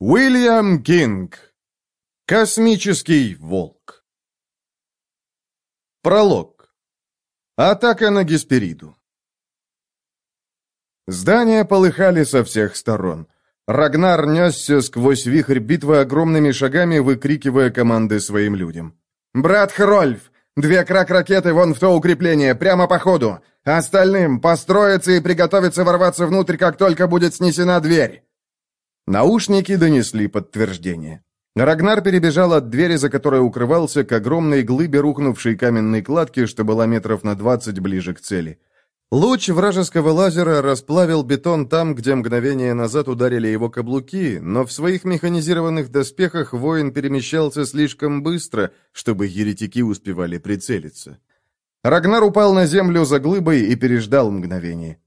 Уильям Кинг. Космический волк. Пролог. Атака на Геспериду. Здания полыхали со всех сторон. Рагнар несся сквозь вихрь битвы огромными шагами, выкрикивая команды своим людям. «Брат Хрольф! Две крак-ракеты вон в то укрепление, прямо по ходу! Остальным построиться и приготовиться ворваться внутрь, как только будет снесена дверь!» Наушники донесли подтверждение. Рагнар перебежал от двери, за которой укрывался, к огромной глыбе рухнувшей каменной кладки, что была метров на двадцать ближе к цели. Луч вражеского лазера расплавил бетон там, где мгновение назад ударили его каблуки, но в своих механизированных доспехах воин перемещался слишком быстро, чтобы еретики успевали прицелиться. Рагнар упал на землю за глыбой и переждал мгновение.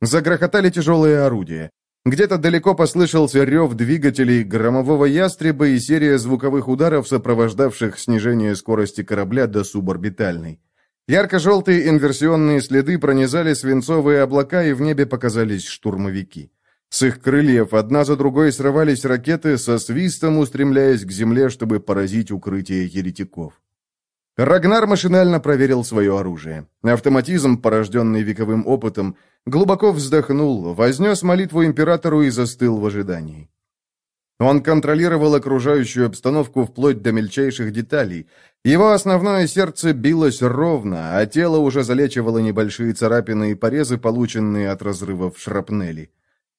Загрохотали тяжелые орудия. Где-то далеко послышался рев двигателей громового ястреба и серия звуковых ударов, сопровождавших снижение скорости корабля до суборбитальной. Ярко-желтые инверсионные следы пронизали свинцовые облака, и в небе показались штурмовики. С их крыльев одна за другой срывались ракеты, со свистом устремляясь к земле, чтобы поразить укрытие еретиков. Рагнар машинально проверил свое оружие. Автоматизм, порожденный вековым опытом, глубоко вздохнул, вознес молитву императору и застыл в ожидании. Он контролировал окружающую обстановку вплоть до мельчайших деталей. Его основное сердце билось ровно, а тело уже залечивало небольшие царапины и порезы, полученные от разрывов шрапнели.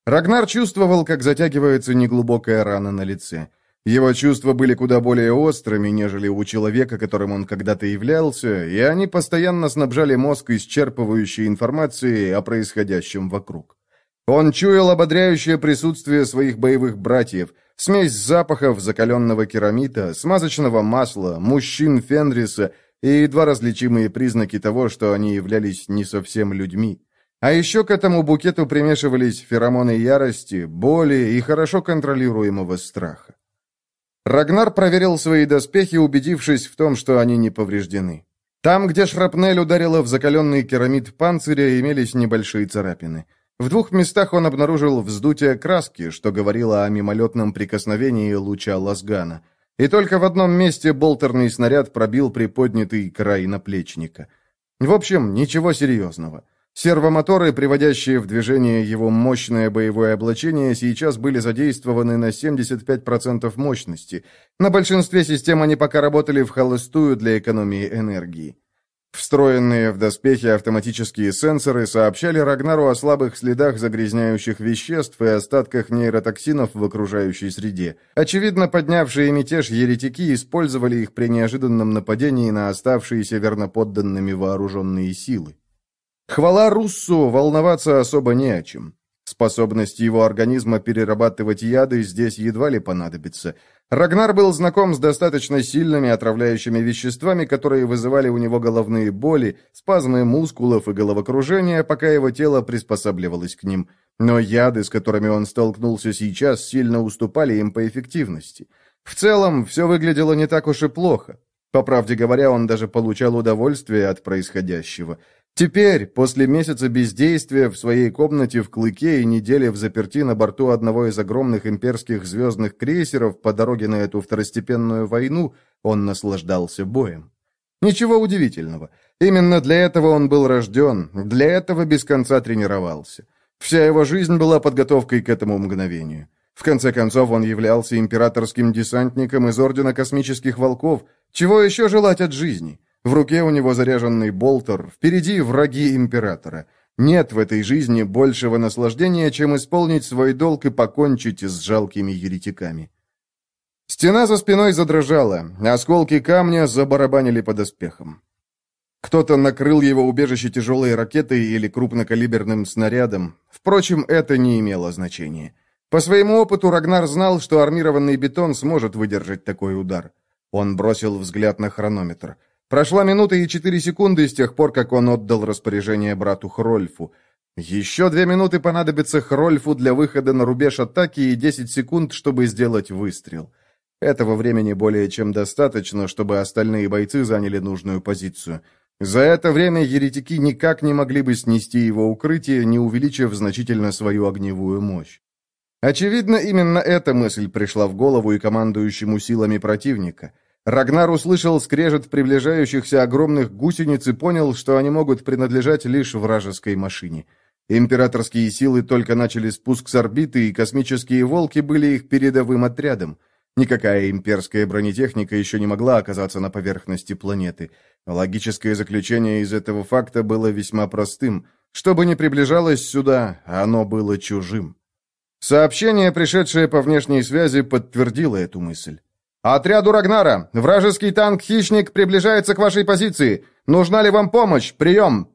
Рагнар чувствовал, как затягивается неглубокая рана на лице. Его чувства были куда более острыми, нежели у человека, которым он когда-то являлся, и они постоянно снабжали мозг исчерпывающей информацией о происходящем вокруг. Он чуял ободряющее присутствие своих боевых братьев, смесь запахов закаленного керамита, смазочного масла, мужчин Фенриса и едва различимые признаки того, что они являлись не совсем людьми. А еще к этому букету примешивались феромоны ярости, боли и хорошо контролируемого страха. Рагнар проверил свои доспехи, убедившись в том, что они не повреждены. Там, где шрапнель ударила в закаленный керамид панциря, имелись небольшие царапины. В двух местах он обнаружил вздутие краски, что говорило о мимолетном прикосновении луча лазгана. И только в одном месте болтерный снаряд пробил приподнятый край наплечника. В общем, ничего серьезного. Сервомоторы, приводящие в движение его мощное боевое облачение, сейчас были задействованы на 75% мощности. На большинстве систем они пока работали в холостую для экономии энергии. Встроенные в доспехи автоматические сенсоры сообщали Рагнару о слабых следах загрязняющих веществ и остатках нейротоксинов в окружающей среде. Очевидно, поднявшие мятеж еретики использовали их при неожиданном нападении на оставшиеся верноподданными вооруженные силы. Хвала Руссу, волноваться особо не о чем. Способность его организма перерабатывать яды здесь едва ли понадобится. Рагнар был знаком с достаточно сильными отравляющими веществами, которые вызывали у него головные боли, спазмы мускулов и головокружение, пока его тело приспосабливалось к ним. Но яды, с которыми он столкнулся сейчас, сильно уступали им по эффективности. В целом, все выглядело не так уж и плохо. По правде говоря, он даже получал удовольствие от происходящего – Теперь, после месяца бездействия в своей комнате в Клыке и недели в заперти на борту одного из огромных имперских звездных крейсеров по дороге на эту второстепенную войну, он наслаждался боем. Ничего удивительного. Именно для этого он был рожден, для этого без конца тренировался. Вся его жизнь была подготовкой к этому мгновению. В конце концов, он являлся императорским десантником из Ордена Космических Волков. Чего еще желать от жизни? В руке у него заряженный болтер, впереди враги императора. Нет в этой жизни большего наслаждения, чем исполнить свой долг и покончить с жалкими еретиками. Стена за спиной задрожала, осколки камня забарабанили по доспехам. Кто-то накрыл его убежище тяжелой ракетой или крупнокалиберным снарядом. Впрочем, это не имело значения. По своему опыту Рагнар знал, что армированный бетон сможет выдержать такой удар. Он бросил взгляд на хронометр. Прошла минута и четыре секунды с тех пор, как он отдал распоряжение брату Хрольфу. Еще две минуты понадобится Хрольфу для выхода на рубеж атаки и десять секунд, чтобы сделать выстрел. Этого времени более чем достаточно, чтобы остальные бойцы заняли нужную позицию. За это время еретики никак не могли бы снести его укрытие, не увеличив значительно свою огневую мощь. Очевидно, именно эта мысль пришла в голову и командующему силами противника. Рагнар услышал скрежет приближающихся огромных гусениц и понял, что они могут принадлежать лишь вражеской машине. Императорские силы только начали спуск с орбиты, и космические волки были их передовым отрядом. Никакая имперская бронетехника еще не могла оказаться на поверхности планеты. Логическое заключение из этого факта было весьма простым. Что бы ни приближалось сюда, оно было чужим. Сообщение, пришедшее по внешней связи, подтвердило эту мысль. «Отряду Рагнара! Вражеский танк-хищник приближается к вашей позиции! Нужна ли вам помощь? Прием!»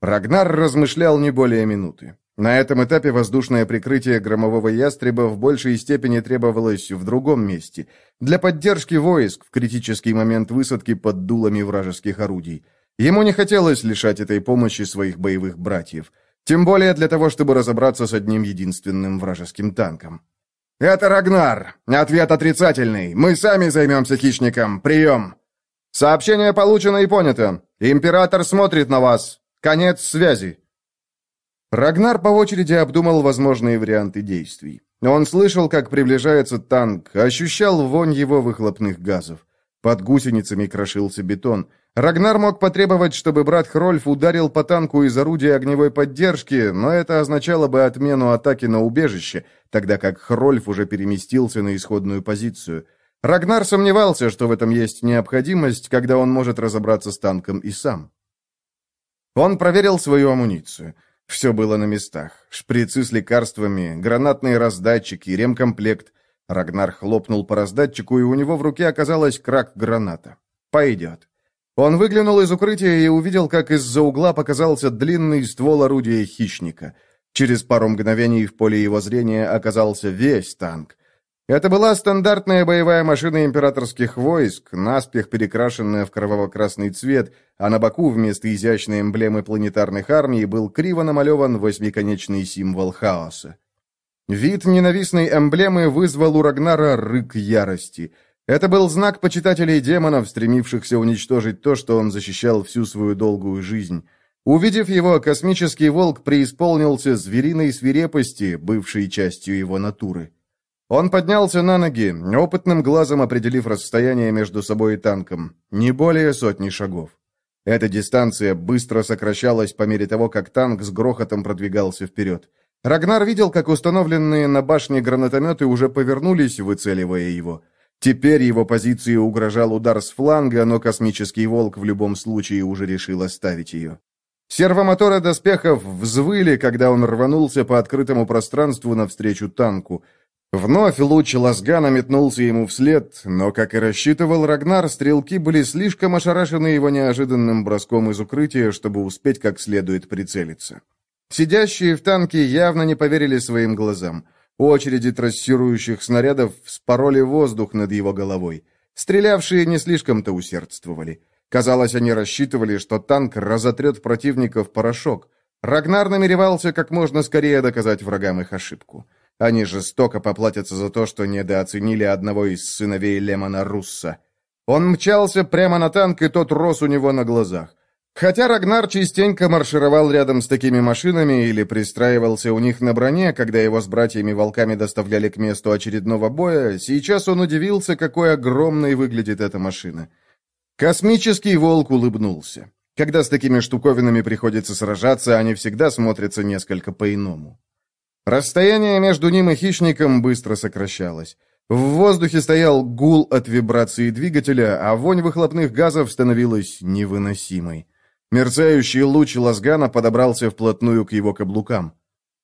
Рагнар размышлял не более минуты. На этом этапе воздушное прикрытие громового ястреба в большей степени требовалось в другом месте, для поддержки войск в критический момент высадки под дулами вражеских орудий. Ему не хотелось лишать этой помощи своих боевых братьев – тем более для того, чтобы разобраться с одним единственным вражеским танком. «Это Рагнар! Ответ отрицательный! Мы сами займемся хищником! Прием!» «Сообщение получено и понято! Император смотрит на вас! Конец связи!» Рагнар по очереди обдумал возможные варианты действий. Он слышал, как приближается танк, ощущал вонь его выхлопных газов. Под гусеницами крошился бетон. Рагнар мог потребовать, чтобы брат Хрольф ударил по танку из орудия огневой поддержки, но это означало бы отмену атаки на убежище, тогда как Хрольф уже переместился на исходную позицию. Рагнар сомневался, что в этом есть необходимость, когда он может разобраться с танком и сам. Он проверил свою амуницию. Все было на местах. Шприцы с лекарствами, гранатные раздатчики, ремкомплект. Рагнар хлопнул по раздатчику, и у него в руке оказалась крак-граната. «Пойдет». Он выглянул из укрытия и увидел, как из-за угла показался длинный ствол орудия хищника. Через пару мгновений в поле его зрения оказался весь танк. Это была стандартная боевая машина императорских войск, наспех перекрашенная в кроваво-красный цвет, а на боку вместо изящной эмблемы планетарных армий был криво намалеван восьмиконечный символ хаоса. Вид ненавистной эмблемы вызвал у Рагнара рык ярости — это был знак почитателей демонов, стремившихся уничтожить то, что он защищал всю свою долгую жизнь. Увидев его, космический волк преисполнился звериной свирепости, бывшей частью его натуры. Он поднялся на ноги, опытным глазом определив расстояние между собой и танком. Не более сотни шагов. Эта дистанция быстро сокращалась по мере того, как танк с грохотом продвигался вперед. Рагнар видел, как установленные на башне гранатометы уже повернулись, выцеливая его. Теперь его позиции угрожал удар с фланга, но космический волк в любом случае уже решил оставить ее. Сервомоторы доспехов взвыли, когда он рванулся по открытому пространству навстречу танку. Вновь луч лазгана метнулся ему вслед, но, как и рассчитывал Рагнар, стрелки были слишком ошарашены его неожиданным броском из укрытия, чтобы успеть как следует прицелиться. Сидящие в танке явно не поверили своим глазам. Очереди трассирующих снарядов вспороли воздух над его головой. Стрелявшие не слишком-то усердствовали. Казалось, они рассчитывали, что танк разотрет противника в порошок. Рагнар намеревался как можно скорее доказать врагам их ошибку. Они жестоко поплатятся за то, что недооценили одного из сыновей Лемона Русса. Он мчался прямо на танк, и тот рос у него на глазах. Хотя Рагнар частенько маршировал рядом с такими машинами или пристраивался у них на броне, когда его с братьями-волками доставляли к месту очередного боя, сейчас он удивился, какой огромной выглядит эта машина. Космический волк улыбнулся. Когда с такими штуковинами приходится сражаться, они всегда смотрятся несколько по-иному. Расстояние между ним и хищником быстро сокращалось. В воздухе стоял гул от вибрации двигателя, а вонь выхлопных газов становилась невыносимой. Мерцающий луч лазгана подобрался вплотную к его каблукам.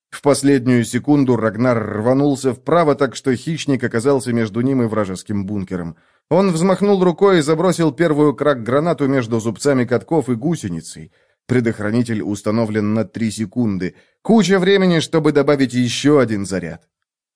В последнюю секунду Рагнар рванулся вправо, так что хищник оказался между ним и вражеским бункером. Он взмахнул рукой и забросил первую крак-гранату между зубцами катков и гусеницей. Предохранитель установлен на три секунды. Куча времени, чтобы добавить еще один заряд.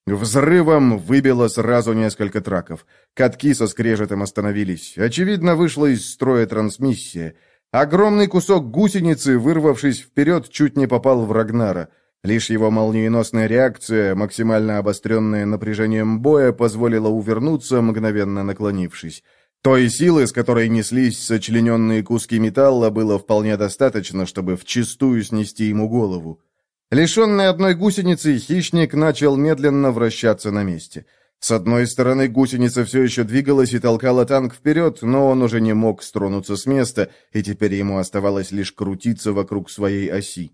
Взрывом выбило сразу несколько траков. Катки со скрежетом остановились. Очевидно, вышла из строя трансмиссия. Огромный кусок гусеницы, вырвавшись вперед, чуть не попал в Рагнара. Лишь его молниеносная реакция, максимально обостренная напряжением боя, позволила увернуться, мгновенно наклонившись. Той силы, с которой неслись сочлененные куски металла, было вполне достаточно, чтобы вчистую снести ему голову. Лишенный одной гусеницы, хищник начал медленно вращаться на месте. С одной стороны, гусеница все еще двигалась и толкала танк вперед, но он уже не мог стронуться с места, и теперь ему оставалось лишь крутиться вокруг своей оси.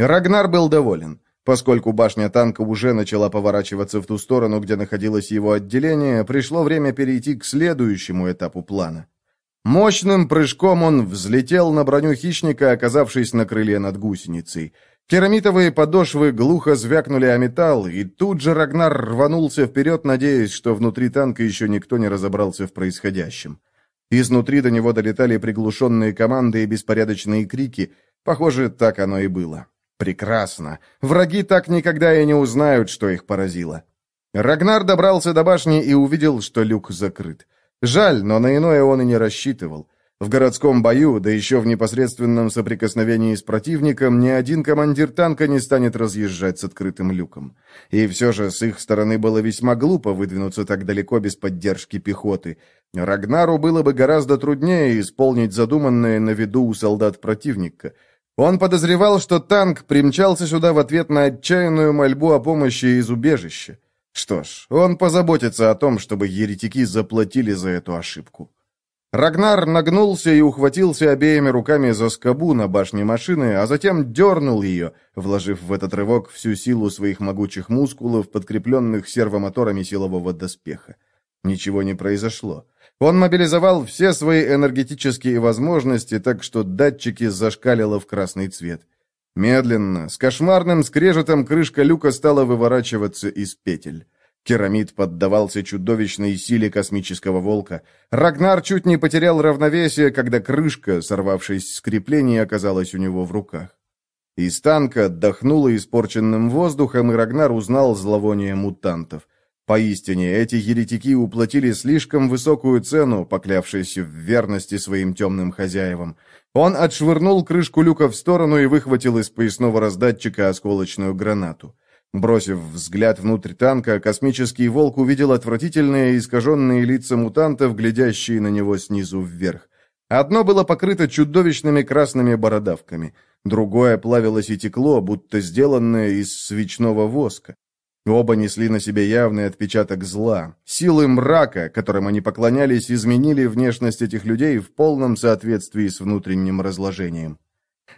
Рагнар был доволен. Поскольку башня танка уже начала поворачиваться в ту сторону, где находилось его отделение, пришло время перейти к следующему этапу плана. Мощным прыжком он взлетел на броню хищника, оказавшись на крыле над гусеницей. Керамитовые подошвы глухо звякнули о металл, и тут же Рагнар рванулся вперед, надеясь, что внутри танка еще никто не разобрался в происходящем. Изнутри до него долетали приглушенные команды и беспорядочные крики. Похоже, так оно и было. Прекрасно. Враги так никогда и не узнают, что их поразило. Рагнар добрался до башни и увидел, что люк закрыт. Жаль, но на иное он и не рассчитывал. В городском бою, да еще в непосредственном соприкосновении с противником, ни один командир танка не станет разъезжать с открытым люком. И все же с их стороны было весьма глупо выдвинуться так далеко без поддержки пехоты. Рагнару было бы гораздо труднее исполнить задуманное на виду у солдат противника – он подозревал, что танк примчался сюда в ответ на отчаянную мольбу о помощи из убежища. Что ж, он позаботится о том, чтобы еретики заплатили за эту ошибку. Рагнар нагнулся и ухватился обеими руками за скобу на башне машины, а затем дернул ее, вложив в этот рывок всю силу своих могучих мускулов, подкрепленных сервомоторами силового доспеха. Ничего не произошло. Он мобилизовал все свои энергетические возможности, так что датчики зашкалило в красный цвет. Медленно, с кошмарным скрежетом крышка люка стала выворачиваться из петель. Керамид поддавался чудовищной силе космического волка. Рагнар чуть не потерял равновесие, когда крышка, сорвавшись с креплений, оказалась у него в руках. Из танка отдохнуло испорченным воздухом, и Рагнар узнал зловоние мутантов. Поистине, эти еретики уплатили слишком высокую цену, поклявшись в верности своим темным хозяевам. Он отшвырнул крышку люка в сторону и выхватил из поясного раздатчика осколочную гранату. Бросив взгляд внутрь танка, космический волк увидел отвратительные искаженные лица мутантов, глядящие на него снизу вверх. Одно было покрыто чудовищными красными бородавками, другое плавилось и текло, будто сделанное из свечного воска. Оба несли на себе явный отпечаток зла. Силы мрака, которым они поклонялись, изменили внешность этих людей в полном соответствии с внутренним разложением.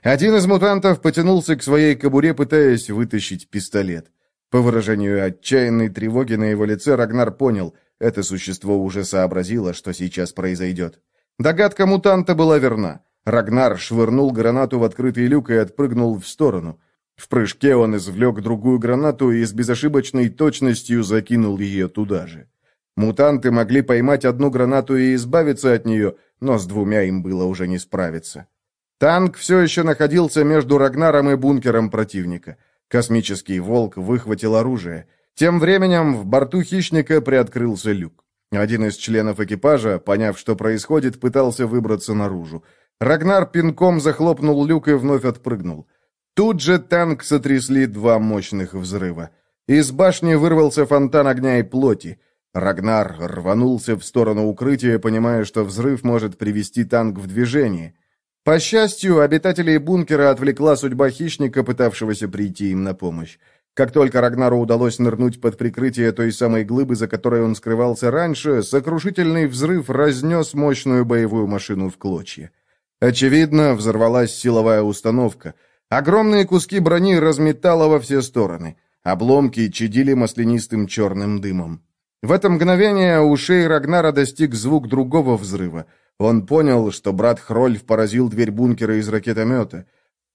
Один из мутантов потянулся к своей кобуре, пытаясь вытащить пистолет. По выражению отчаянной тревоги на его лице Рагнар понял, это существо уже сообразило, что сейчас произойдет. Догадка мутанта была верна. Рагнар швырнул гранату в открытый люк и отпрыгнул в сторону. В прыжке он извлек другую гранату и с безошибочной точностью закинул ее туда же. Мутанты могли поймать одну гранату и избавиться от нее, но с двумя им было уже не справиться. Танк все еще находился между Рагнаром и бункером противника. Космический волк выхватил оружие. Тем временем в борту хищника приоткрылся люк. Один из членов экипажа, поняв, что происходит, пытался выбраться наружу. Рагнар пинком захлопнул люк и вновь отпрыгнул. Тут же танк сотрясли два мощных взрыва. Из башни вырвался фонтан огня и плоти. Рагнар рванулся в сторону укрытия, понимая, что взрыв может привести танк в движение. По счастью, обитателей бункера отвлекла судьба хищника, пытавшегося прийти им на помощь. Как только Рагнару удалось нырнуть под прикрытие той самой глыбы, за которой он скрывался раньше, сокрушительный взрыв разнес мощную боевую машину в клочья. Очевидно, взорвалась силовая установка — Огромные куски брони разметало во все стороны. Обломки чадили маслянистым черным дымом. В это мгновение ушей Рагнара достиг звук другого взрыва. Он понял, что брат Хрольф поразил дверь бункера из ракетомета.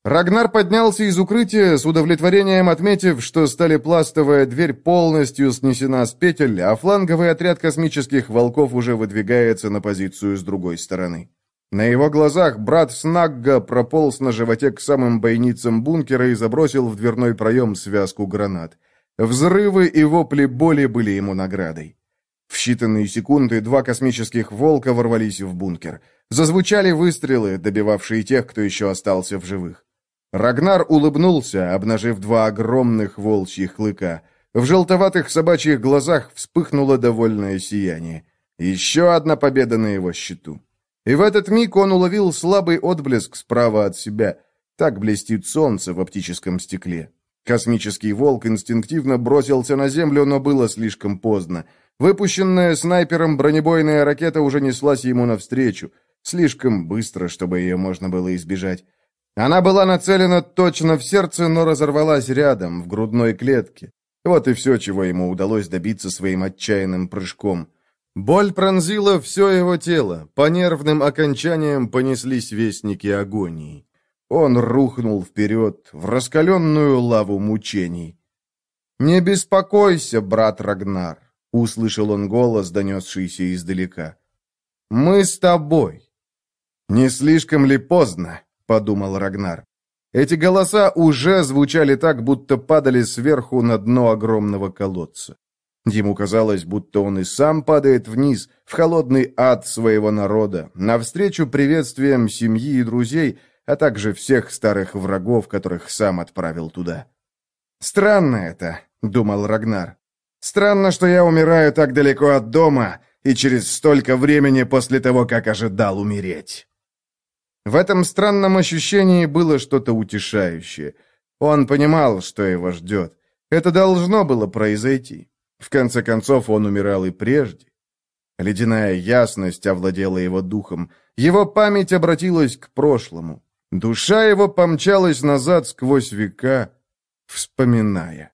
Рагнар поднялся из укрытия, с удовлетворением отметив, что сталепластовая дверь полностью снесена с петель, а фланговый отряд космических волков уже выдвигается на позицию с другой стороны. На его глазах брат Снагга прополз на животе к самым бойницам бункера и забросил в дверной проем связку гранат. Взрывы и вопли боли были ему наградой. В считанные секунды два космических волка ворвались в бункер. Зазвучали выстрелы, добивавшие тех, кто еще остался в живых. Рагнар улыбнулся, обнажив два огромных волчьих клыка. В желтоватых собачьих глазах вспыхнуло довольное сияние. Еще одна победа на его счету. И в этот миг он уловил слабый отблеск справа от себя. Так блестит солнце в оптическом стекле. Космический волк инстинктивно бросился на землю, но было слишком поздно. Выпущенная снайпером бронебойная ракета уже неслась ему навстречу. Слишком быстро, чтобы ее можно было избежать. Она была нацелена точно в сердце, но разорвалась рядом, в грудной клетке. Вот и все, чего ему удалось добиться своим отчаянным прыжком. Боль пронзила все его тело, по нервным окончаниям понеслись вестники агонии. Он рухнул вперед, в раскаленную лаву мучений. «Не беспокойся, брат Рагнар», — услышал он голос, донесшийся издалека. «Мы с тобой». «Не слишком ли поздно?» — подумал Рагнар. Эти голоса уже звучали так, будто падали сверху на дно огромного колодца. Ему казалось, будто он и сам падает вниз, в холодный ад своего народа, навстречу приветствиям семьи и друзей, а также всех старых врагов, которых сам отправил туда. «Странно это», — думал Рагнар. «Странно, что я умираю так далеко от дома и через столько времени после того, как ожидал умереть». В этом странном ощущении было что-то утешающее. Он понимал, что его ждет. Это должно было произойти. В конце концов, он умирал и прежде. Ледяная ясность овладела его духом. Его память обратилась к прошлому. Душа его помчалась назад сквозь века, вспоминая.